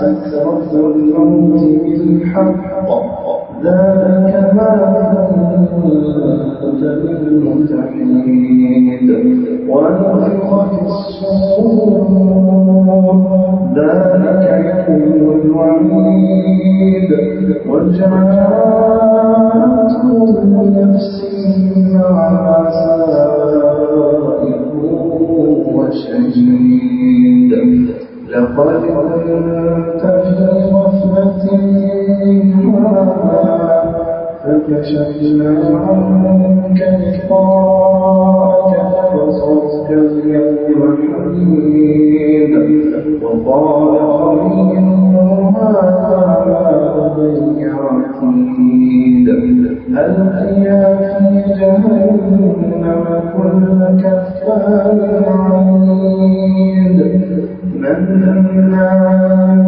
سكرة الموت بالحق. ذلك ما كنت منه تحيد ونفخ في الصور. ذلك يوم الوعيد. وجاءت فكشفنا عنك لقاءك فبصرك اليوم حميد وقال قرينه هذا لدي عتيد ألقيا جهنم كل كفار عنيد مناع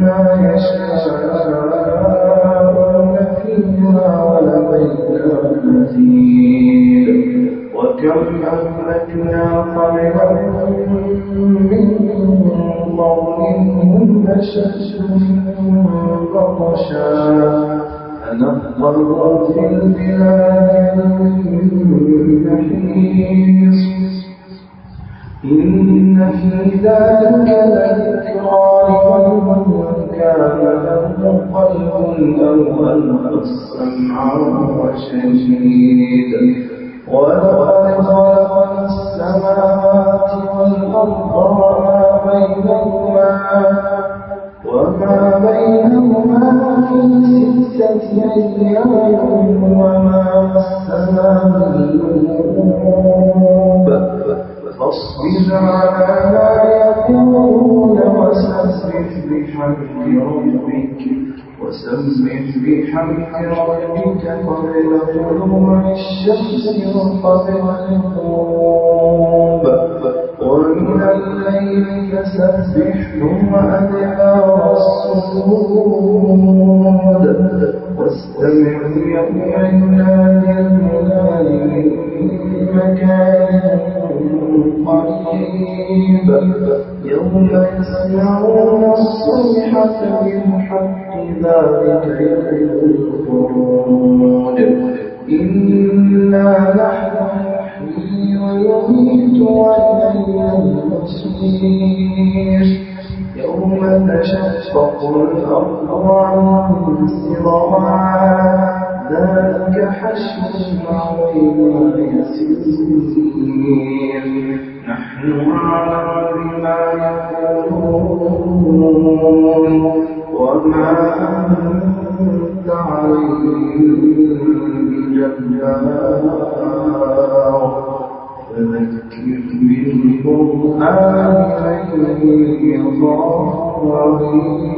لما يشاءون فيها ولدينا مزيد وكم أهلكنا قبلهم من قوم هم أشد بطشا فنقروا في البلاد محيص إن في ذلك لمن كان له قلب أو ألقى السمع وهو ولقد خلقنا السماوات والأرض وما بينهما وما مسنا من لغوب فاصبر على ما يقولون وسبح بحمد ربك وسبح بحمد ربك قبل طلوع الشمس وقبل الغروب. ومن الليل فسبحه وأدبار السجود واستمع يوم قريب. يوم يسمعون الصيحة بالحق ذلك الخروج إنا نحن نحيي ويميت وإلينا المصير يوم تشقق الأرض عنهم سراعا ذلك حشر علينا يسير نحن أعلم بما يقولون وما أنت عليهم بجبار. فذكر بالقرآن من وعيد